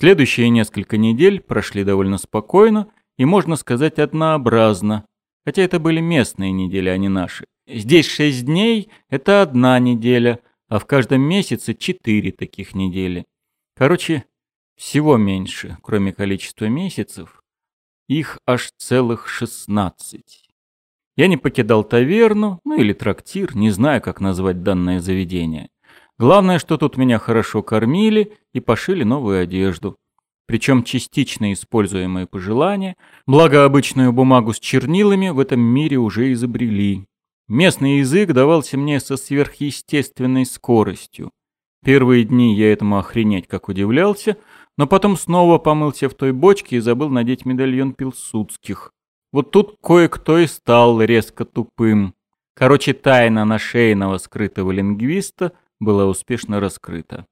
Следующие несколько недель прошли довольно спокойно и, можно сказать, однообразно, хотя это были местные недели, а не наши. Здесь шесть дней – это одна неделя, а в каждом месяце четыре таких недели. Короче, всего меньше, кроме количества месяцев. Их аж целых шестнадцать. Я не покидал таверну, ну или трактир, не знаю, как назвать данное заведение. Главное, что тут меня хорошо кормили и пошили новую одежду. Причем частично используемые пожелания, благо обычную бумагу с чернилами в этом мире уже изобрели. Местный язык давался мне со сверхъестественной скоростью. Первые дни я этому охренеть как удивлялся, но потом снова помылся в той бочке и забыл надеть медальон пилсудских. Вот тут кое-кто и стал резко тупым. Короче, тайна нашейного скрытого лингвиста была успешно раскрыта.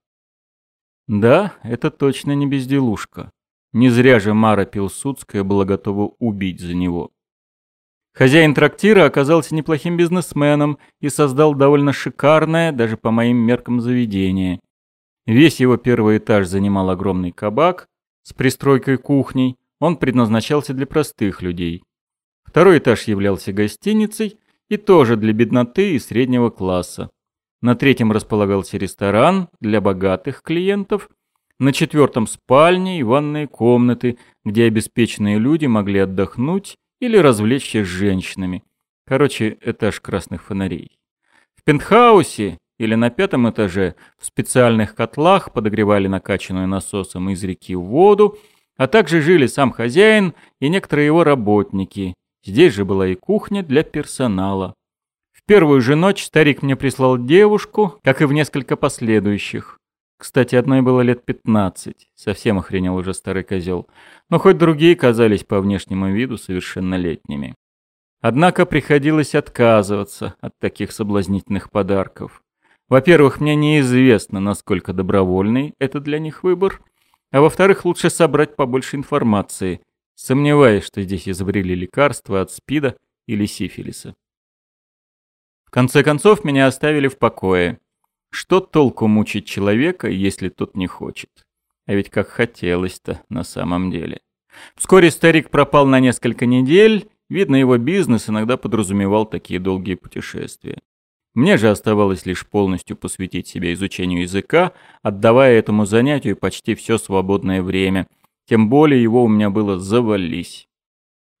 Да, это точно не безделушка. Не зря же Мара Пилсудская была готова убить за него. Хозяин трактира оказался неплохим бизнесменом и создал довольно шикарное, даже по моим меркам, заведение. Весь его первый этаж занимал огромный кабак с пристройкой кухней, он предназначался для простых людей. Второй этаж являлся гостиницей и тоже для бедноты и среднего класса. На третьем располагался ресторан для богатых клиентов, на четвертом спальни и ванные комнаты, где обеспеченные люди могли отдохнуть или развлечься с женщинами. Короче, этаж красных фонарей. В пентхаусе или на пятом этаже в специальных котлах подогревали накачанную насосом из реки воду, а также жили сам хозяин и некоторые его работники. Здесь же была и кухня для персонала. Первую же ночь старик мне прислал девушку, как и в несколько последующих. Кстати, одной было лет пятнадцать. Совсем охренел уже старый козел. Но хоть другие казались по внешнему виду совершеннолетними. Однако приходилось отказываться от таких соблазнительных подарков. Во-первых, мне неизвестно, насколько добровольный это для них выбор. А во-вторых, лучше собрать побольше информации. Сомневаюсь, что здесь изобрели лекарства от СПИДа или сифилиса. В конце концов, меня оставили в покое. Что толку мучить человека, если тот не хочет? А ведь как хотелось-то на самом деле. Вскоре старик пропал на несколько недель, видно, его бизнес иногда подразумевал такие долгие путешествия. Мне же оставалось лишь полностью посвятить себя изучению языка, отдавая этому занятию почти все свободное время, тем более его у меня было завались.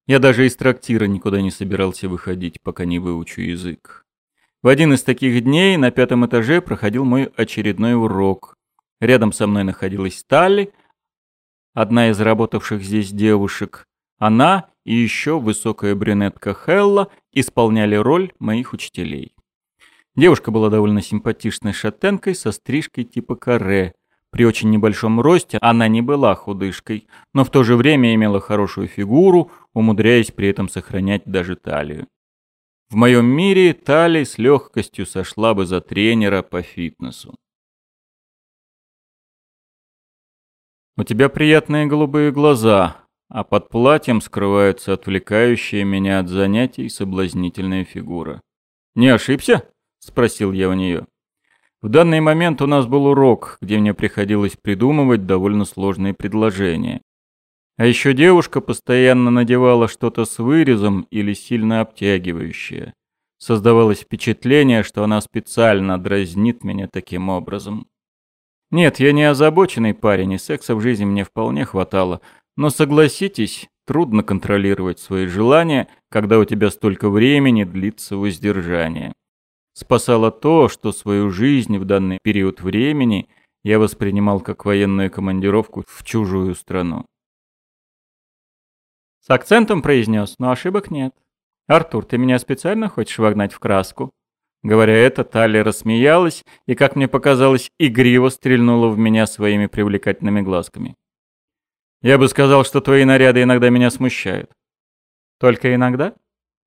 Я даже из трактира никуда не собирался выходить, пока не выучу язык. В один из таких дней на пятом этаже проходил мой очередной урок. Рядом со мной находилась Талли, одна из работавших здесь девушек. Она и еще высокая брюнетка Хелла исполняли роль моих учителей. Девушка была довольно симпатичной шатенкой со стрижкой типа каре. При очень небольшом росте она не была худышкой, но в то же время имела хорошую фигуру, умудряясь при этом сохранять даже талию. В моем мире Тали с легкостью сошла бы за тренера по фитнесу. У тебя приятные голубые глаза, а под платьем скрывается отвлекающая меня от занятий соблазнительная фигура. Не ошибся? спросил я у нее. В данный момент у нас был урок, где мне приходилось придумывать довольно сложные предложения. А еще девушка постоянно надевала что-то с вырезом или сильно обтягивающее. Создавалось впечатление, что она специально дразнит меня таким образом. Нет, я не озабоченный парень, и секса в жизни мне вполне хватало. Но согласитесь, трудно контролировать свои желания, когда у тебя столько времени длится воздержание. Спасало то, что свою жизнь в данный период времени я воспринимал как военную командировку в чужую страну. С акцентом произнес, но ошибок нет. «Артур, ты меня специально хочешь вогнать в краску?» Говоря это, Талия рассмеялась и, как мне показалось, игриво стрельнула в меня своими привлекательными глазками. «Я бы сказал, что твои наряды иногда меня смущают». «Только иногда?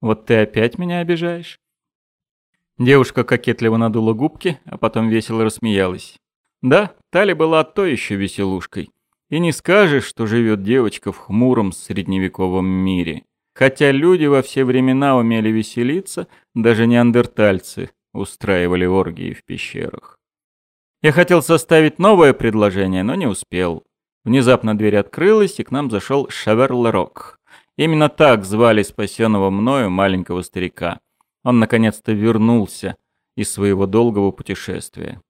Вот ты опять меня обижаешь?» Девушка кокетливо надула губки, а потом весело рассмеялась. Да, Тали была той еще веселушкой. И не скажешь, что живет девочка в хмуром средневековом мире. Хотя люди во все времена умели веселиться, даже неандертальцы устраивали оргии в пещерах. Я хотел составить новое предложение, но не успел. Внезапно дверь открылась, и к нам зашел Шаверлерок. Именно так звали спасенного мною маленького старика. Он наконец-то вернулся из своего долгого путешествия.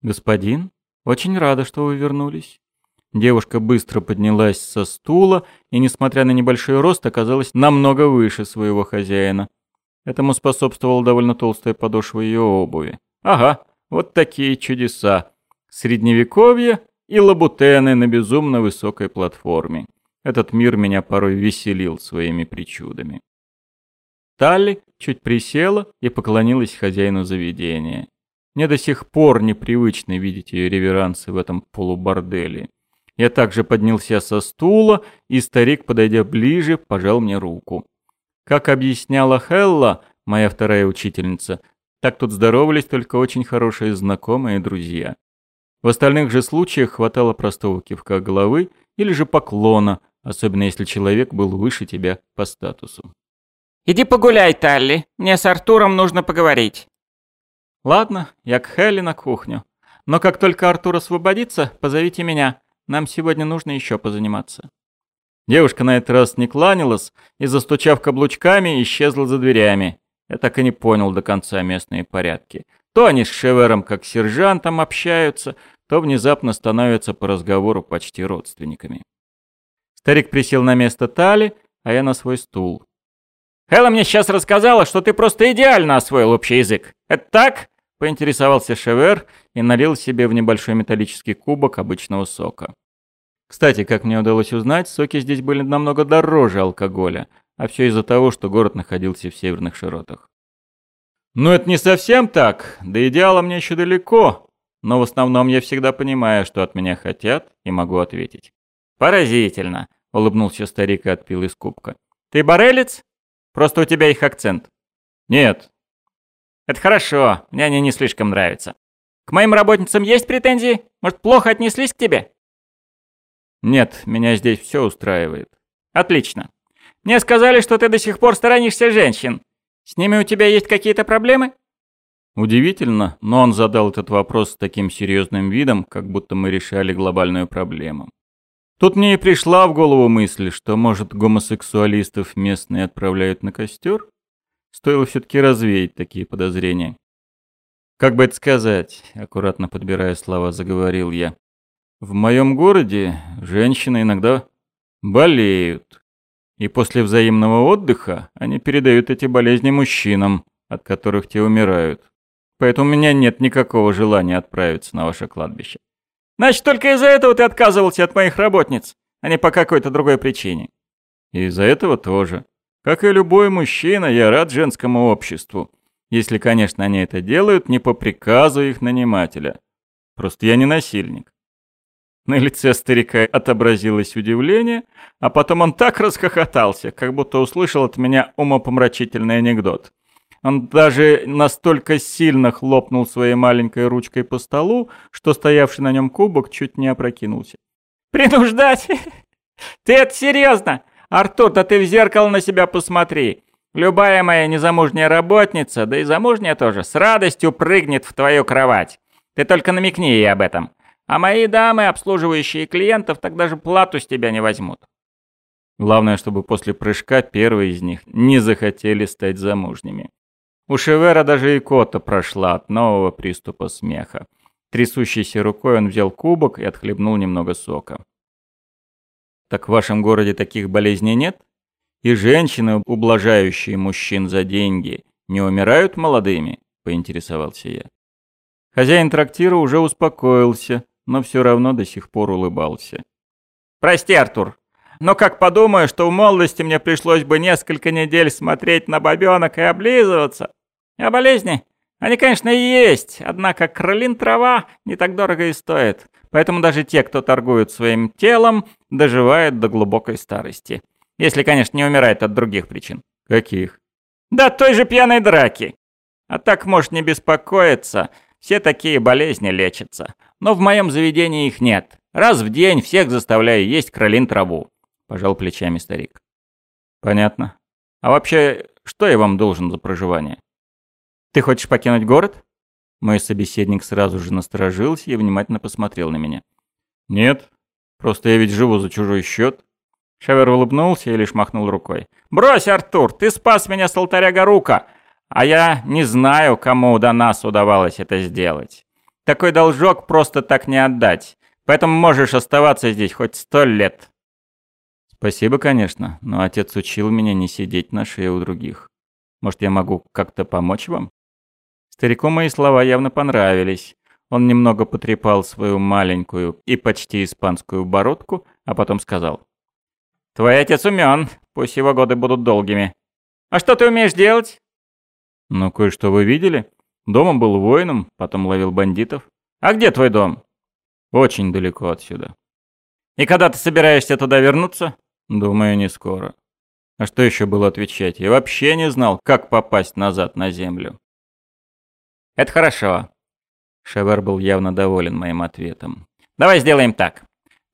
«Господин, очень рада, что вы вернулись». Девушка быстро поднялась со стула и, несмотря на небольшой рост, оказалась намного выше своего хозяина. Этому способствовала довольно толстая подошва ее обуви. Ага, вот такие чудеса. Средневековье и лабутены на безумно высокой платформе. Этот мир меня порой веселил своими причудами. Талли чуть присела и поклонилась хозяину заведения. Мне до сих пор непривычно видеть ее реверансы в этом полуборделе. Я также поднялся со стула, и старик, подойдя ближе, пожал мне руку. Как объясняла Хелла, моя вторая учительница, так тут здоровались только очень хорошие знакомые и друзья. В остальных же случаях хватало простого кивка головы или же поклона, особенно если человек был выше тебя по статусу. «Иди погуляй, Талли. Мне с Артуром нужно поговорить». «Ладно, я к Хелли на кухню. Но как только Артур освободится, позовите меня. Нам сегодня нужно еще позаниматься». Девушка на этот раз не кланялась и, застучав каблучками, исчезла за дверями. Я так и не понял до конца местные порядки. То они с Шевером как сержантом общаются, то внезапно становятся по разговору почти родственниками. Старик присел на место Тали, а я на свой стул. «Элла мне сейчас рассказала, что ты просто идеально освоил общий язык. Это так?» — поинтересовался Шевер и налил себе в небольшой металлический кубок обычного сока. Кстати, как мне удалось узнать, соки здесь были намного дороже алкоголя, а все из-за того, что город находился в северных широтах. Ну, это не совсем так, до идеала мне еще далеко, но в основном я всегда понимаю, что от меня хотят, и могу ответить. «Поразительно», — улыбнулся старик и отпил из кубка. «Ты барелец? Просто у тебя их акцент». «Нет». «Это хорошо, мне они не слишком нравятся. К моим работницам есть претензии? Может, плохо отнеслись к тебе?» «Нет, меня здесь все устраивает». «Отлично. Мне сказали, что ты до сих пор сторонишься женщин. С ними у тебя есть какие-то проблемы?» Удивительно, но он задал этот вопрос с таким серьезным видом, как будто мы решали глобальную проблему. Тут мне и пришла в голову мысль, что, может, гомосексуалистов местные отправляют на костер? Стоило все-таки развеять такие подозрения. Как бы это сказать, аккуратно подбирая слова, заговорил я. В моем городе женщины иногда болеют. И после взаимного отдыха они передают эти болезни мужчинам, от которых те умирают. Поэтому у меня нет никакого желания отправиться на ваше кладбище. Значит, только из-за этого ты отказывался от моих работниц, а не по какой-то другой причине. Из-за этого тоже. Как и любой мужчина, я рад женскому обществу. Если, конечно, они это делают не по приказу их нанимателя. Просто я не насильник. На лице старика отобразилось удивление, а потом он так расхохотался, как будто услышал от меня умопомрачительный анекдот. Он даже настолько сильно хлопнул своей маленькой ручкой по столу, что стоявший на нем кубок чуть не опрокинулся. «Принуждать? Ты это серьезно? Артур, да ты в зеркало на себя посмотри. Любая моя незамужняя работница, да и замужняя тоже, с радостью прыгнет в твою кровать. Ты только намекни ей об этом. А мои дамы, обслуживающие клиентов, так даже плату с тебя не возьмут. Главное, чтобы после прыжка первые из них не захотели стать замужними. У Шевера даже икота прошла от нового приступа смеха. Трясущейся рукой он взял кубок и отхлебнул немного сока. «Так в вашем городе таких болезней нет? И женщины, ублажающие мужчин за деньги, не умирают молодыми?» – поинтересовался я. Хозяин трактира уже успокоился, но все равно до сих пор улыбался. «Прости, Артур, но как подумаю, что в молодости мне пришлось бы несколько недель смотреть на бабенок и облизываться. А болезни? Они, конечно, есть, однако кролин трава не так дорого и стоит. Поэтому даже те, кто торгует своим телом, доживают до глубокой старости. Если, конечно, не умирает от других причин. Каких? Да той же пьяной драки. А так можешь не беспокоиться, все такие болезни лечатся но в моем заведении их нет. Раз в день всех заставляю есть кролин траву», – пожал плечами старик. «Понятно. А вообще, что я вам должен за проживание?» «Ты хочешь покинуть город?» Мой собеседник сразу же насторожился и внимательно посмотрел на меня. «Нет. Просто я ведь живу за чужой счет. Шевер улыбнулся и лишь махнул рукой. «Брось, Артур, ты спас меня с алтаря Гарука, а я не знаю, кому до нас удавалось это сделать. Такой должок просто так не отдать, поэтому можешь оставаться здесь хоть сто лет». «Спасибо, конечно, но отец учил меня не сидеть на шее у других. Может, я могу как-то помочь вам?» Старику мои слова явно понравились. Он немного потрепал свою маленькую и почти испанскую бородку, а потом сказал. «Твой отец умен, пусть его годы будут долгими. А что ты умеешь делать?» «Ну, кое-что вы видели. Дома был воином, потом ловил бандитов. А где твой дом?» «Очень далеко отсюда». «И когда ты собираешься туда вернуться?» «Думаю, не скоро». А что еще было отвечать? Я вообще не знал, как попасть назад на землю. «Это хорошо. Шевер был явно доволен моим ответом. «Давай сделаем так.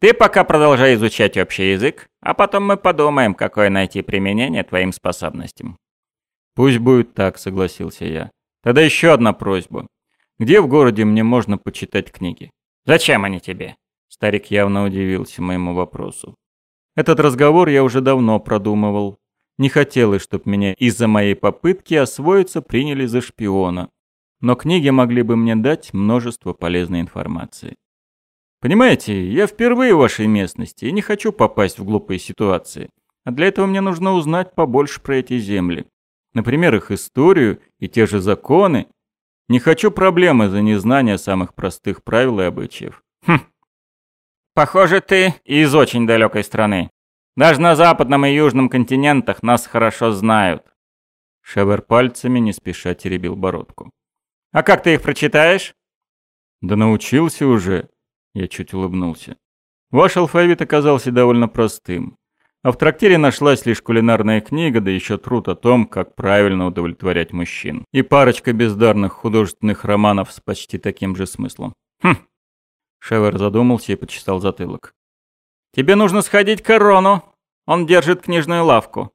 Ты пока продолжай изучать общий язык, а потом мы подумаем, какое найти применение твоим способностям». «Пусть будет так», — согласился я. «Тогда еще одна просьба. Где в городе мне можно почитать книги?» «Зачем они тебе?» Старик явно удивился моему вопросу. Этот разговор я уже давно продумывал. Не хотелось, чтобы меня из-за моей попытки освоиться приняли за шпиона но книги могли бы мне дать множество полезной информации. Понимаете, я впервые в вашей местности и не хочу попасть в глупые ситуации. А для этого мне нужно узнать побольше про эти земли. Например, их историю и те же законы. Не хочу проблемы за незнание самых простых правил и обычаев. Хм. Похоже, ты из очень далекой страны. Даже на западном и южном континентах нас хорошо знают. Шевер пальцами не спеша теребил бородку. А как ты их прочитаешь? Да научился уже. Я чуть улыбнулся. Ваш алфавит оказался довольно простым. А в трактире нашлась лишь кулинарная книга, да еще труд о том, как правильно удовлетворять мужчин. И парочка бездарных художественных романов с почти таким же смыслом. Хм. Шевер задумался и почесал затылок. Тебе нужно сходить к Корону. Он держит книжную лавку.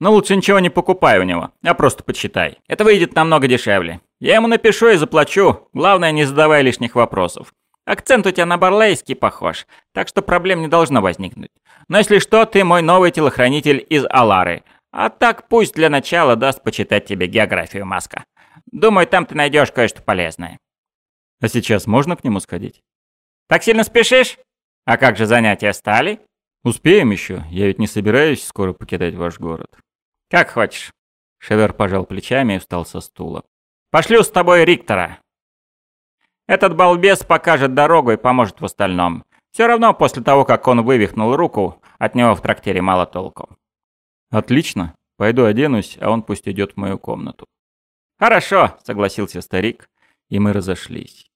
Но лучше ничего не покупай у него, а просто почитай. Это выйдет намного дешевле. Я ему напишу и заплачу. Главное, не задавай лишних вопросов. Акцент у тебя на барлейский похож, так что проблем не должно возникнуть. Но если что, ты мой новый телохранитель из Алары. А так пусть для начала даст почитать тебе географию Маска. Думаю, там ты найдешь кое-что полезное. А сейчас можно к нему сходить? Так сильно спешишь? А как же занятия стали? Успеем еще. Я ведь не собираюсь скоро покидать ваш город. Как хочешь. Шевер пожал плечами и встал со стула. Пошлю с тобой Риктора. Этот балбес покажет дорогу и поможет в остальном. Все равно после того, как он вывихнул руку, от него в трактире мало толку. Отлично. Пойду оденусь, а он пусть идет в мою комнату. Хорошо, согласился старик, и мы разошлись.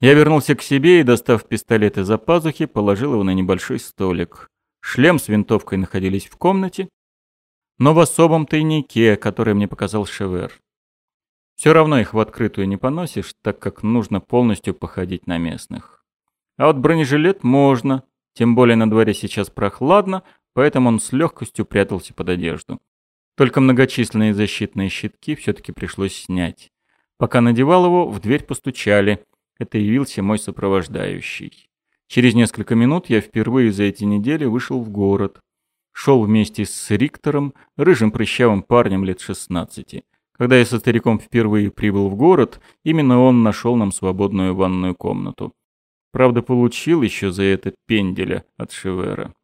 Я вернулся к себе и, достав пистолет из-за пазухи, положил его на небольшой столик. Шлем с винтовкой находились в комнате, но в особом тайнике, который мне показал Шевер. Все равно их в открытую не поносишь, так как нужно полностью походить на местных. А вот бронежилет можно, тем более на дворе сейчас прохладно, поэтому он с легкостью прятался под одежду. Только многочисленные защитные щитки все-таки пришлось снять. Пока надевал его, в дверь постучали. Это явился мой сопровождающий. Через несколько минут я впервые за эти недели вышел в город. Шел вместе с Риктором, рыжим прыщавым парнем лет 16. Когда я со стариком впервые прибыл в город, именно он нашел нам свободную ванную комнату. Правда, получил еще за это пенделя от Шевера.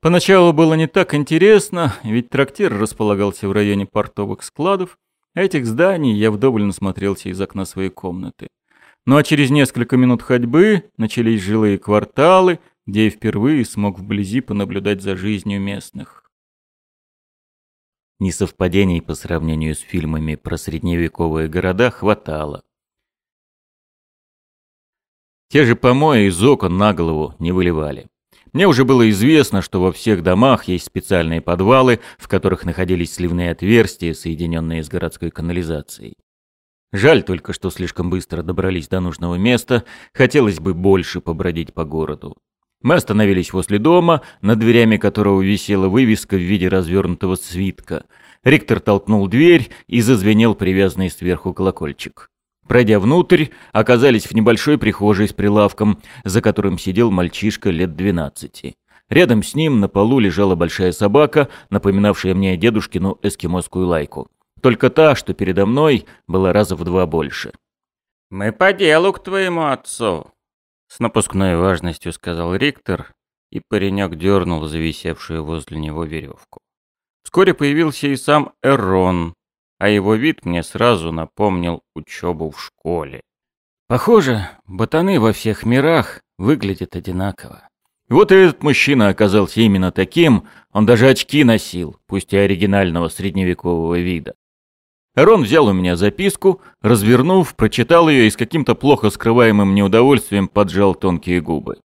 Поначалу было не так интересно, ведь трактир располагался в районе портовых складов, а этих зданий я вдоволь насмотрелся из окна своей комнаты. Ну а через несколько минут ходьбы начались жилые кварталы, где я впервые смог вблизи понаблюдать за жизнью местных. Несовпадений по сравнению с фильмами про средневековые города хватало. Те же помои из окон на голову не выливали. Мне уже было известно, что во всех домах есть специальные подвалы, в которых находились сливные отверстия, соединенные с городской канализацией. Жаль только, что слишком быстро добрались до нужного места, хотелось бы больше побродить по городу. Мы остановились возле дома, над дверями которого висела вывеска в виде развернутого свитка. Ректор толкнул дверь и зазвенел привязанный сверху колокольчик. Пройдя внутрь, оказались в небольшой прихожей с прилавком, за которым сидел мальчишка лет двенадцати. Рядом с ним на полу лежала большая собака, напоминавшая мне дедушкину эскимосскую лайку. Только та, что передо мной, была раза в два больше. «Мы по делу к твоему отцу», — с напускной важностью сказал Риктор, и паренек дернул зависевшую возле него веревку. Вскоре появился и сам Эрон, а его вид мне сразу напомнил учебу в школе. Похоже, ботаны во всех мирах выглядят одинаково. Вот и этот мужчина оказался именно таким, он даже очки носил, пусть и оригинального средневекового вида. Рон взял у меня записку, развернув, прочитал ее и с каким-то плохо скрываемым неудовольствием поджал тонкие губы.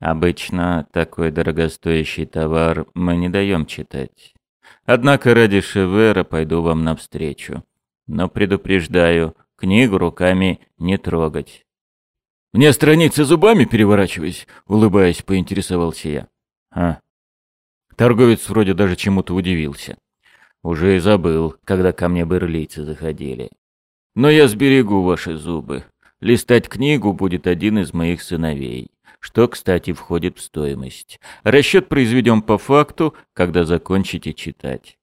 Обычно такой дорогостоящий товар мы не даем читать. Однако ради Шевера пойду вам навстречу. Но предупреждаю, книгу руками не трогать. «Мне страницы зубами переворачивать?» — улыбаясь, поинтересовался я. «А». Торговец вроде даже чему-то удивился. Уже и забыл, когда ко мне берлийцы заходили. «Но я сберегу ваши зубы. Листать книгу будет один из моих сыновей что, кстати, входит в стоимость. Расчет произведем по факту, когда закончите читать.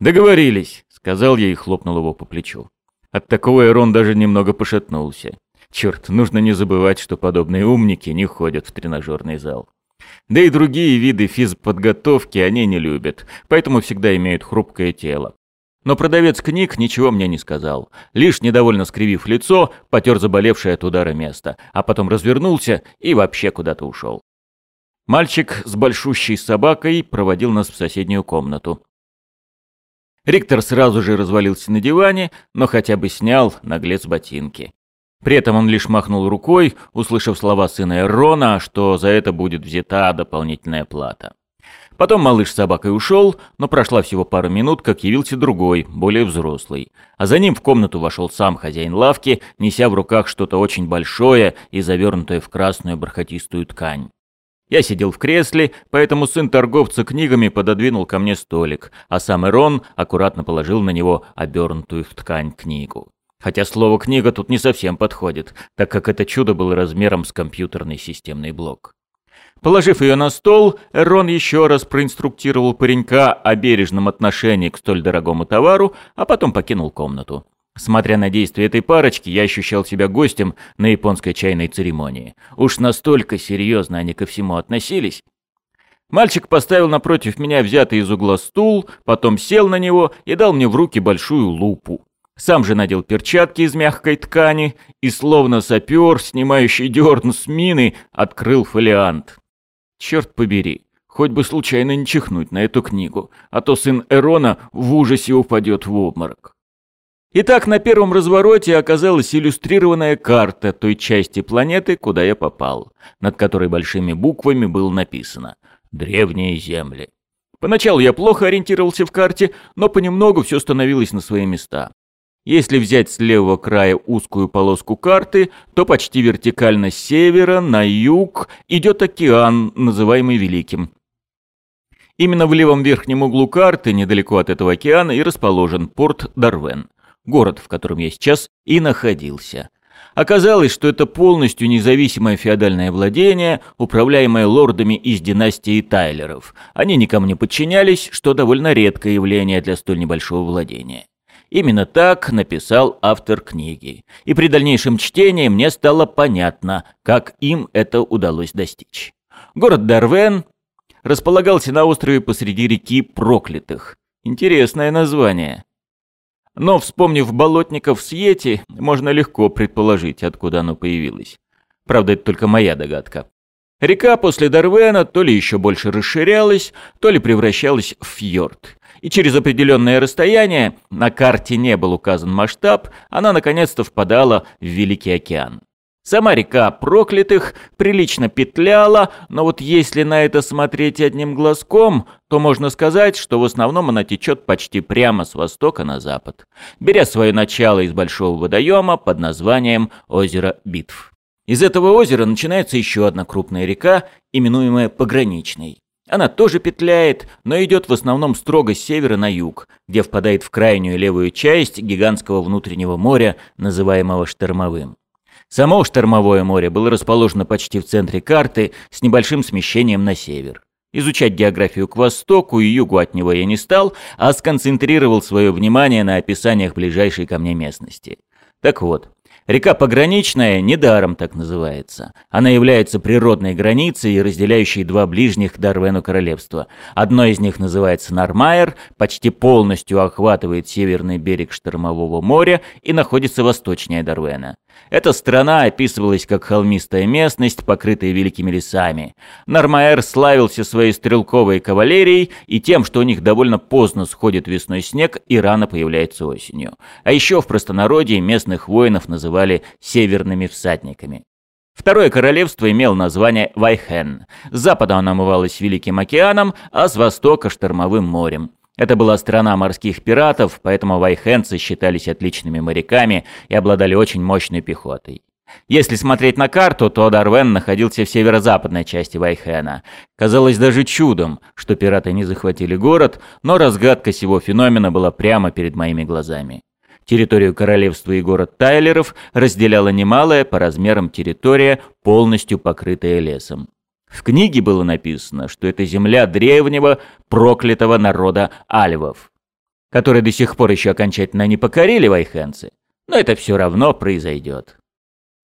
«Договорились», — сказал я и хлопнул его по плечу. От такого Эрон даже немного пошатнулся. Черт, нужно не забывать, что подобные умники не ходят в тренажерный зал. Да и другие виды физподготовки они не любят, поэтому всегда имеют хрупкое тело. Но продавец книг ничего мне не сказал. Лишь недовольно скривив лицо, потер заболевшее от удара место, а потом развернулся и вообще куда-то ушел. Мальчик с большущей собакой проводил нас в соседнюю комнату. Риктор сразу же развалился на диване, но хотя бы снял наглец ботинки. При этом он лишь махнул рукой, услышав слова сына Эрона, что за это будет взята дополнительная плата. Потом малыш с собакой ушел, но прошла всего пару минут, как явился другой, более взрослый. А за ним в комнату вошел сам хозяин лавки, неся в руках что-то очень большое и завернутое в красную бархатистую ткань. Я сидел в кресле, поэтому сын торговца книгами пододвинул ко мне столик, а сам Ирон аккуратно положил на него обернутую в ткань книгу. Хотя слово «книга» тут не совсем подходит, так как это чудо было размером с компьютерный системный блок. Положив ее на стол, Рон еще раз проинструктировал паренька о бережном отношении к столь дорогому товару, а потом покинул комнату. Смотря на действия этой парочки, я ощущал себя гостем на японской чайной церемонии. Уж настолько серьезно они ко всему относились. Мальчик поставил напротив меня взятый из угла стул, потом сел на него и дал мне в руки большую лупу. Сам же надел перчатки из мягкой ткани и, словно сапер, снимающий дерн с мины, открыл фолиант. Черт побери, хоть бы случайно не чихнуть на эту книгу, а то сын Эрона в ужасе упадет в обморок. Итак, на первом развороте оказалась иллюстрированная карта той части планеты, куда я попал, над которой большими буквами было написано «Древние земли». Поначалу я плохо ориентировался в карте, но понемногу все становилось на свои места. Если взять с левого края узкую полоску карты, то почти вертикально с севера на юг идет океан, называемый Великим. Именно в левом верхнем углу карты, недалеко от этого океана, и расположен порт Дарвен, город, в котором я сейчас и находился. Оказалось, что это полностью независимое феодальное владение, управляемое лордами из династии Тайлеров. Они никому не подчинялись, что довольно редкое явление для столь небольшого владения. Именно так написал автор книги. И при дальнейшем чтении мне стало понятно, как им это удалось достичь. Город Дарвен располагался на острове посреди реки Проклятых. Интересное название. Но, вспомнив болотников с Йети, можно легко предположить, откуда оно появилось. Правда, это только моя догадка. Река после Дарвена то ли еще больше расширялась, то ли превращалась в фьорд и через определенное расстояние, на карте не был указан масштаб, она наконец-то впадала в Великий океан. Сама река проклятых прилично петляла, но вот если на это смотреть одним глазком, то можно сказать, что в основном она течет почти прямо с востока на запад, беря свое начало из большого водоема под названием озеро Битв. Из этого озера начинается еще одна крупная река, именуемая Пограничной. Она тоже петляет, но идет в основном строго с севера на юг, где впадает в крайнюю левую часть гигантского внутреннего моря, называемого Штормовым. Само Штормовое море было расположено почти в центре карты с небольшим смещением на север. Изучать географию к востоку и югу от него я не стал, а сконцентрировал свое внимание на описаниях ближайшей ко мне местности. Так вот, Река Пограничная недаром так называется. Она является природной границей, разделяющей два ближних Дарвену королевства. Одно из них называется Нармайер, почти полностью охватывает северный берег Штормового моря и находится восточнее Дарвена. Эта страна описывалась как холмистая местность, покрытая великими лесами. Нармаэр славился своей стрелковой кавалерией и тем, что у них довольно поздно сходит весной снег и рано появляется осенью. А еще в простонародье местных воинов называли «северными всадниками». Второе королевство имело название Вайхен. С запада оно омывалось Великим океаном, а с востока – Штормовым морем. Это была страна морских пиратов, поэтому вайхенцы считались отличными моряками и обладали очень мощной пехотой. Если смотреть на карту, то Дарвен находился в северо-западной части Вайхена. Казалось даже чудом, что пираты не захватили город, но разгадка сего феномена была прямо перед моими глазами. Территорию королевства и город Тайлеров разделяла немалая по размерам территория, полностью покрытая лесом. В книге было написано, что это земля древнего проклятого народа альвов, которые до сих пор еще окончательно не покорили вайхенцы, но это все равно произойдет.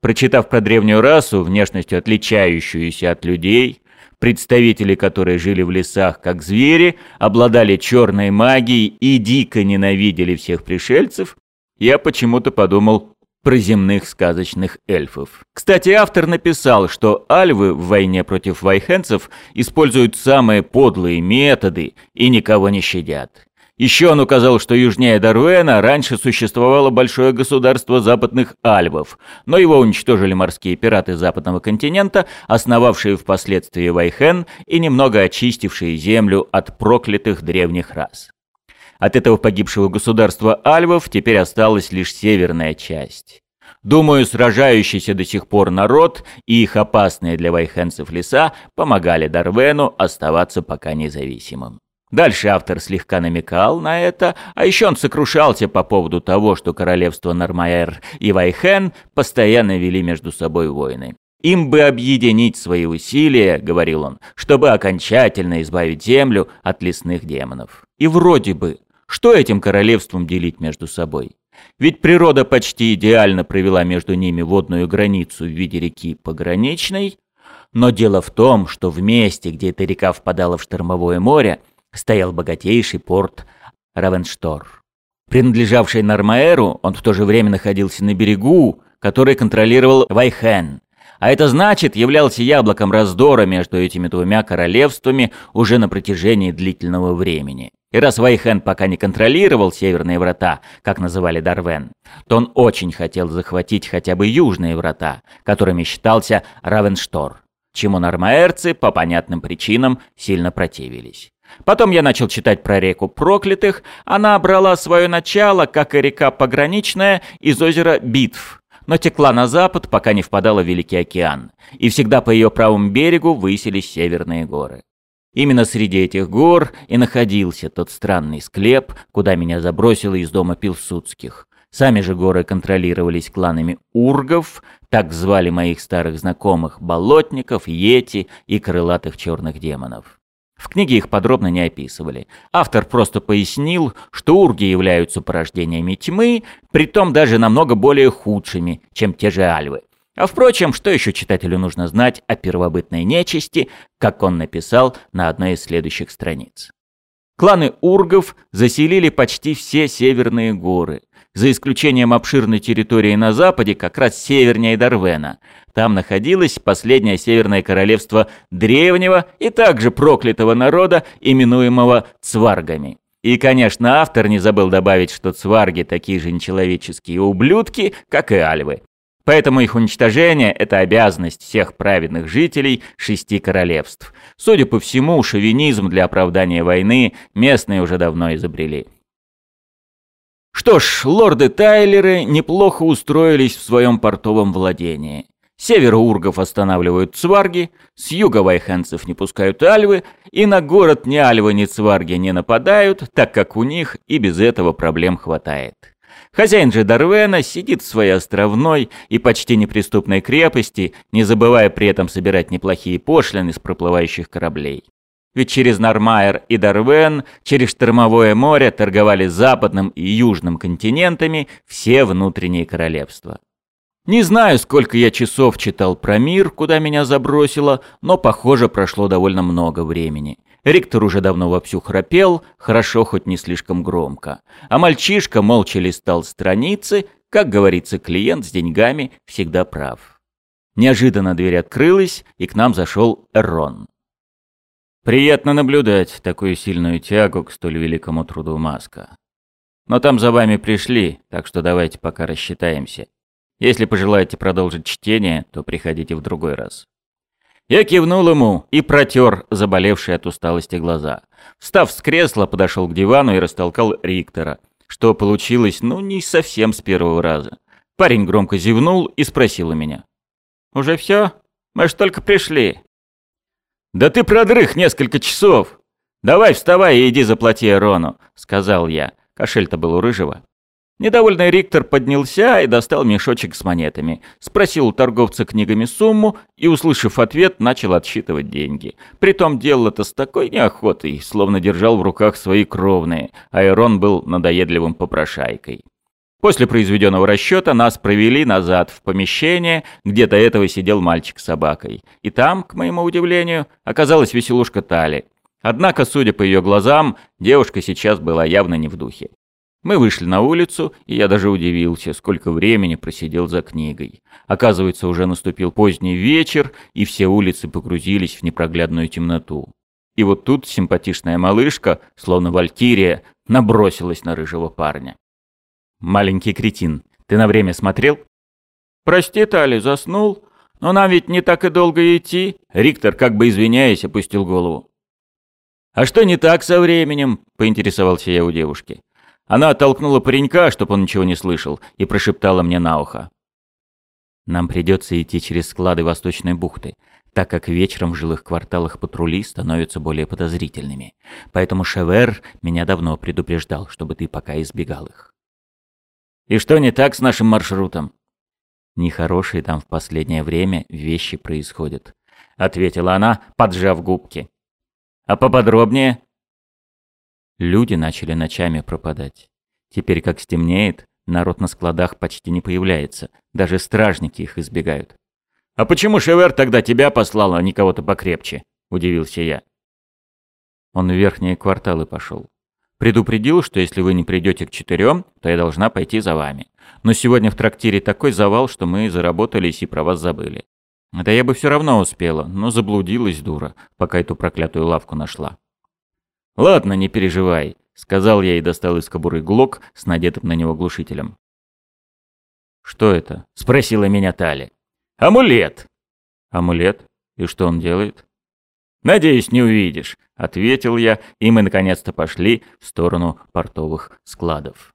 Прочитав про древнюю расу, внешностью отличающуюся от людей, представители которой жили в лесах как звери, обладали черной магией и дико ненавидели всех пришельцев, я почему-то подумал про земных сказочных эльфов. Кстати, автор написал, что альвы в войне против вайхенцев используют самые подлые методы и никого не щадят. Еще он указал, что южнее Даруэна раньше существовало большое государство западных альвов, но его уничтожили морские пираты западного континента, основавшие впоследствии Вайхен и немного очистившие землю от проклятых древних рас. От этого погибшего государства альвов теперь осталась лишь северная часть. Думаю, сражающийся до сих пор народ и их опасные для вайхенцев леса помогали Дарвену оставаться пока независимым. Дальше автор слегка намекал на это, а еще он сокрушался по поводу того, что королевство Нормаэр и Вайхен постоянно вели между собой войны. Им бы объединить свои усилия, говорил он, чтобы окончательно избавить землю от лесных демонов. И вроде бы что этим королевством делить между собой? Ведь природа почти идеально провела между ними водную границу в виде реки Пограничной, но дело в том, что в месте, где эта река впадала в штормовое море, стоял богатейший порт Равенштор. Принадлежавший Нормаэру, он в то же время находился на берегу, который контролировал Вайхен. А это значит, являлся яблоком раздора между этими двумя королевствами уже на протяжении длительного времени. И раз Вайхен пока не контролировал северные врата, как называли Дарвен, то он очень хотел захватить хотя бы южные врата, которыми считался Равенштор, чему нормаэрцы по понятным причинам сильно противились. Потом я начал читать про реку Проклятых. Она брала свое начало, как и река Пограничная, из озера Битв, но текла на запад, пока не впадала в Великий океан, и всегда по ее правому берегу высились северные горы. Именно среди этих гор и находился тот странный склеп, куда меня забросило из дома Пилсудских. Сами же горы контролировались кланами ургов, так звали моих старых знакомых, болотников, йети и крылатых черных демонов. В книге их подробно не описывали. Автор просто пояснил, что урги являются порождениями тьмы, притом даже намного более худшими, чем те же альвы. А впрочем, что еще читателю нужно знать о первобытной нечисти, как он написал на одной из следующих страниц. Кланы ургов заселили почти все северные горы, за исключением обширной территории на западе, как раз севернее Дарвена. Там находилось последнее северное королевство древнего и также проклятого народа, именуемого цваргами. И, конечно, автор не забыл добавить, что цварги такие же нечеловеческие ублюдки, как и альвы. Поэтому их уничтожение – это обязанность всех праведных жителей шести королевств. Судя по всему, шовинизм для оправдания войны местные уже давно изобрели. Что ж, лорды Тайлеры неплохо устроились в своем портовом владении. севера ургов останавливают цварги, с юга вайхенцев не пускают альвы, и на город ни альвы, ни цварги не нападают, так как у них и без этого проблем хватает. Хозяин же Дарвена сидит в своей островной и почти неприступной крепости, не забывая при этом собирать неплохие пошлины с проплывающих кораблей. Ведь через Нормайер и Дарвен, через Штормовое море торговали западным и южным континентами все внутренние королевства. Не знаю, сколько я часов читал про мир, куда меня забросило, но, похоже, прошло довольно много времени. Риктор уже давно вовсю храпел, хорошо, хоть не слишком громко. А мальчишка молча листал страницы, как говорится, клиент с деньгами всегда прав. Неожиданно дверь открылась, и к нам зашел Рон. Приятно наблюдать такую сильную тягу к столь великому труду Маска. Но там за вами пришли, так что давайте пока рассчитаемся. Если пожелаете продолжить чтение, то приходите в другой раз. Я кивнул ему и протер заболевшие от усталости глаза. Встав с кресла, подошел к дивану и растолкал Риктора, что получилось, ну, не совсем с первого раза. Парень громко зевнул и спросил у меня. «Уже все? Мы ж только пришли». «Да ты продрых несколько часов! Давай вставай и иди заплати Рону», — сказал я. Кошель-то был у Рыжего. Недовольный Риктор поднялся и достал мешочек с монетами. Спросил у торговца книгами сумму и, услышав ответ, начал отсчитывать деньги. Притом делал это с такой неохотой, словно держал в руках свои кровные, а Ирон был надоедливым попрошайкой. После произведенного расчета нас провели назад в помещение, где до этого сидел мальчик с собакой. И там, к моему удивлению, оказалась веселушка Тали. Однако, судя по ее глазам, девушка сейчас была явно не в духе. Мы вышли на улицу, и я даже удивился, сколько времени просидел за книгой. Оказывается, уже наступил поздний вечер, и все улицы погрузились в непроглядную темноту. И вот тут симпатичная малышка, словно валькирия, набросилась на рыжего парня. «Маленький кретин, ты на время смотрел?» «Прости, Тали, заснул. Но нам ведь не так и долго идти». Риктор, как бы извиняясь, опустил голову. «А что не так со временем?» — поинтересовался я у девушки. Она оттолкнула паренька, чтобы он ничего не слышал, и прошептала мне на ухо. «Нам придется идти через склады Восточной бухты, так как вечером в жилых кварталах патрули становятся более подозрительными. Поэтому Шевер меня давно предупреждал, чтобы ты пока избегал их». И что не так с нашим маршрутом? Нехорошие там в последнее время вещи происходят, ответила она, поджав губки. А поподробнее? Люди начали ночами пропадать. Теперь, как стемнеет, народ на складах почти не появляется. Даже стражники их избегают. «А почему Шевер тогда тебя послал, а не кого-то покрепче?» – удивился я. Он в верхние кварталы пошел. Предупредил, что если вы не придете к четырем, то я должна пойти за вами. Но сегодня в трактире такой завал, что мы заработались и про вас забыли. Да я бы все равно успела, но заблудилась дура, пока эту проклятую лавку нашла. «Ладно, не переживай», — сказал я и достал из кобуры глок с надетым на него глушителем. «Что это?» — спросила меня Тали. «Амулет». «Амулет? И что он делает?» «Надеюсь, не увидишь», — ответил я, и мы наконец-то пошли в сторону портовых складов.